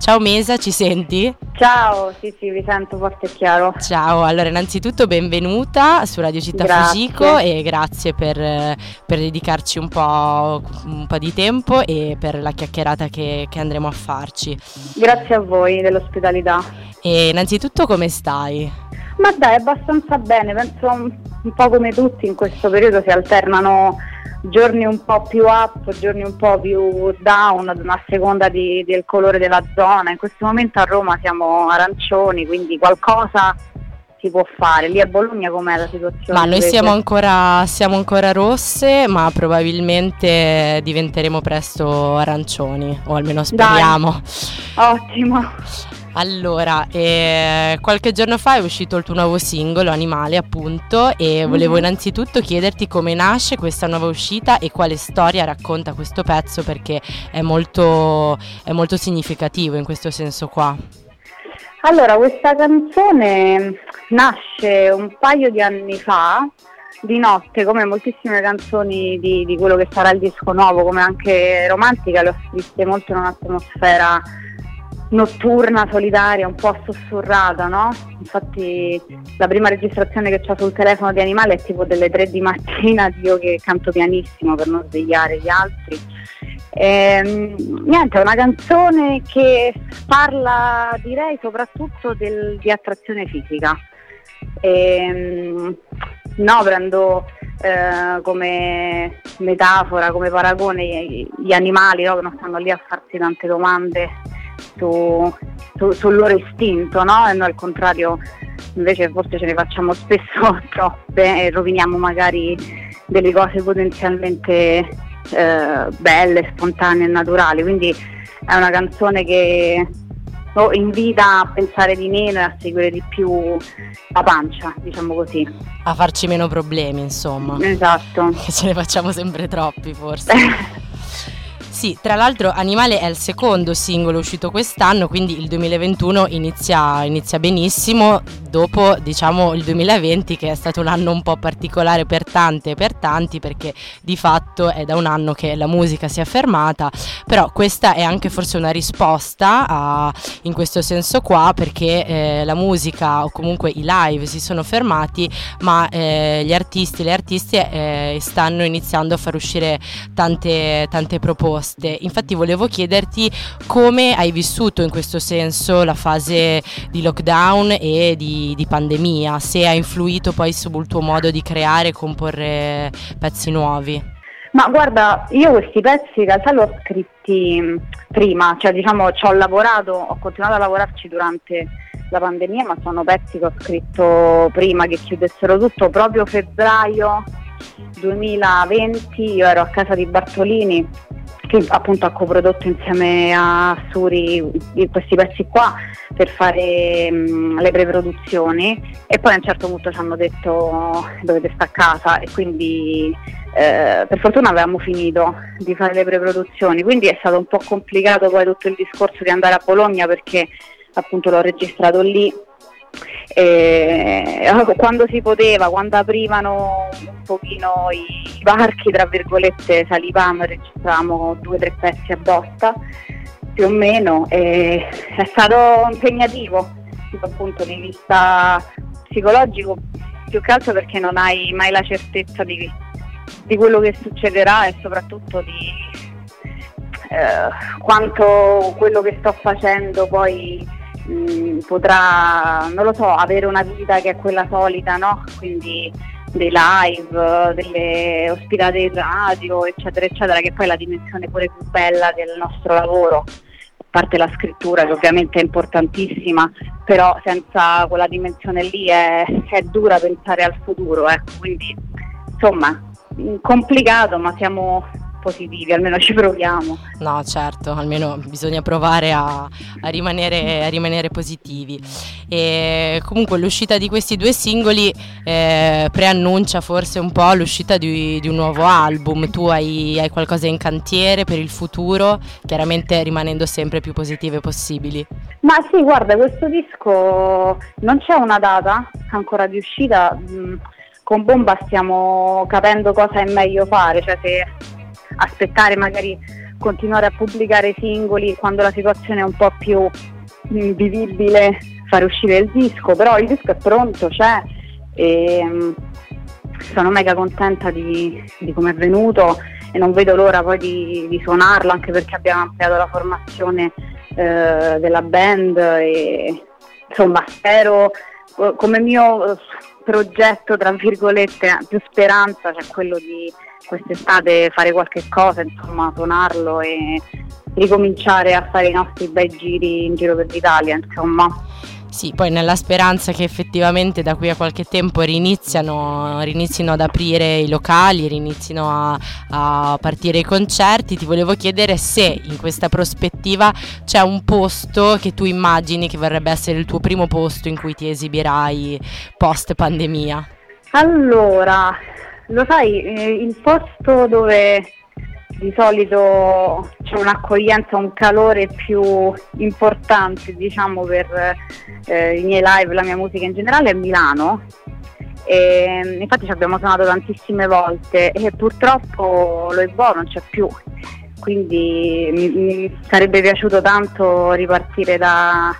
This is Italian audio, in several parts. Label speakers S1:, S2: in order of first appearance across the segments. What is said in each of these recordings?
S1: Ciao Mesa, ci senti?
S2: Ciao, sì sì, vi sento forte e chiaro.
S1: Ciao, allora innanzitutto benvenuta su Radio Città grazie. Fugico e grazie per, per dedicarci un po', un po', di tempo e per la chiacchierata che, che andremo a farci.
S2: Grazie a voi dell'ospitalità.
S1: E innanzitutto come stai?
S2: Ma dai, abbastanza bene, penso un po' come tutti in questo periodo si alternano giorni un po' più up, giorni un po' più down, a seconda di, del colore della zona. In questo momento a Roma siamo arancioni, quindi qualcosa si può fare. Lì a Bologna com'è la situazione?
S1: Ma noi siamo ancora, siamo ancora, rosse, ma probabilmente diventeremo presto arancioni, o almeno speriamo.
S2: Dai. Ottimo.
S1: Allora, eh, qualche giorno fa è uscito il tuo nuovo singolo, Animale appunto, e volevo mm-hmm. innanzitutto chiederti come nasce questa nuova uscita e quale storia racconta questo pezzo perché è molto, è molto significativo in questo senso qua.
S2: Allora, questa canzone nasce un paio di anni fa, di notte, come moltissime canzoni di, di quello che sarà il disco nuovo, come anche romantica, le ho scritte molto in un'atmosfera notturna, solitaria, un po' sussurrata, no? Infatti la prima registrazione che ho sul telefono di Animale è tipo delle tre di mattina, io che canto pianissimo per non svegliare gli altri. E, ehm, niente, è una canzone che parla, direi, soprattutto del, di attrazione fisica. E, ehm, no, prendo eh, come metafora, come paragone gli animali no, che non stanno lì a farsi tante domande su, su, sul loro istinto, no? E noi al contrario invece forse ce ne facciamo spesso troppe e roviniamo magari delle cose potenzialmente eh, belle, spontanee e naturali. Quindi è una canzone che oh, invita a pensare di meno e a seguire di più la pancia, diciamo così.
S1: A farci meno problemi, insomma.
S2: Esatto.
S1: Che ce ne facciamo sempre troppi, forse. Sì, tra l'altro Animale è il secondo singolo uscito quest'anno, quindi il 2021 inizia, inizia, benissimo, dopo diciamo il 2020 che è stato un anno un po' particolare per tante e per tanti perché di fatto è da un anno che la musica si è fermata, però questa è anche forse una risposta a, in questo senso qua perché eh, la musica o comunque i live si sono fermati, ma eh, gli artisti e le artiste eh, stanno iniziando a far uscire tante, tante proposte proposte. Infatti volevo chiederti come hai vissuto in questo senso la fase di lockdown e di, di pandemia, se ha influito poi sul tuo modo di creare e comporre pezzi nuovi.
S2: Ma guarda, io questi pezzi in realtà li ho scritti mm, prima, cioè diciamo ci ho lavorato, ho continuato a lavorarci durante la pandemia, ma sono pezzi che ho scritto prima che chiudessero tutto, proprio febbraio 2020, io ero a casa di Bartolini che appunto ha coprodotto insieme a Suri questi pezzi qua per fare mh, le preproduzioni. E poi a un certo punto ci hanno detto dovete stare a casa e quindi eh, per fortuna avevamo finito di fare le preproduzioni, quindi è stato un po' complicato poi tutto il discorso di andare a Bologna perché appunto l'ho registrato lì e, quando si poteva, quando aprivano un pochino i varchi, tra virgolette, salivamo e registravamo due o tre pezzi a botta, più o meno, e è stato impegnativo dal punto di vista psicologico, più che altro perché non hai mai la certezza di, di quello che succederà e soprattutto di eh, quanto quello che sto facendo poi mh, potrà, non lo so, avere una vita che è quella solita, no? Quindi dei live, delle ospitate in radio, eccetera, eccetera, che poi è la dimensione pure più bella del nostro lavoro, a parte la scrittura che ovviamente è importantissima, però senza quella dimensione lì è, è dura pensare al futuro, ecco, quindi insomma complicato ma siamo positivi, almeno ci proviamo.
S1: No, certo, almeno bisogna provare a, a, rimanere, a rimanere, positivi. E comunque l'uscita di questi due singoli eh, preannuncia forse un po' l'uscita di, di un nuovo album. Tu hai, hai, qualcosa in cantiere per il futuro, chiaramente rimanendo sempre più positive possibili.
S2: Ma sì, guarda, questo disco non c'è una data ancora di uscita. Mm, con Bomba stiamo capendo cosa è meglio fare, cioè se aspettare magari continuare a pubblicare singoli quando la situazione è un po' più mm, vivibile, fare uscire il disco, però il disco è pronto, c'è e mm, sono mega contenta di, di come è venuto e non vedo l'ora poi di, di suonarlo anche perché abbiamo ampliato la formazione eh, della band e insomma spero come mio progetto tra virgolette più speranza c'è quello di quest'estate fare qualche cosa insomma suonarlo e ricominciare a fare i nostri bei giri in giro per l'Italia insomma
S1: sì, poi nella speranza che effettivamente da qui a qualche tempo rinizino ad aprire i locali, rinizino a, a, partire i concerti, ti volevo chiedere se in questa prospettiva c'è un posto che tu immagini che vorrebbe essere il tuo primo posto in cui ti esibirai post pandemia.
S2: Allora, lo sai, eh, il posto dove di solito c'è un'accoglienza, un calore più importante diciamo per eh, i miei live, la mia musica in generale è Milano. E, infatti ci abbiamo suonato tantissime volte e purtroppo lo Ebo non c'è più, quindi mi, mi sarebbe piaciuto tanto ripartire da,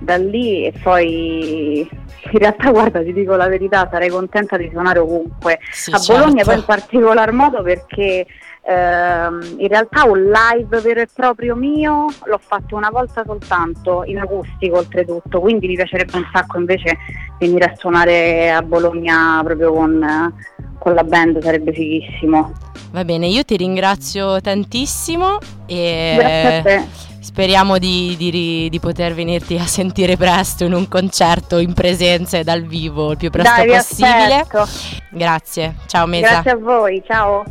S2: da lì e poi in realtà guarda ti dico la verità sarei contenta di suonare ovunque sì, a Bologna certo. poi in particolar modo perché in realtà un live vero e proprio mio l'ho fatto una volta soltanto in acustico oltretutto quindi mi piacerebbe un sacco invece venire a suonare a Bologna proprio con, con la band sarebbe fighissimo
S1: va bene io ti ringrazio tantissimo
S2: e Grazie a te
S1: Speriamo di, di, di, poter venirti a sentire presto in un concerto in presenza e dal vivo il più presto
S2: Dai,
S1: possibile. Grazie, ciao Mesa.
S2: Grazie a voi, ciao.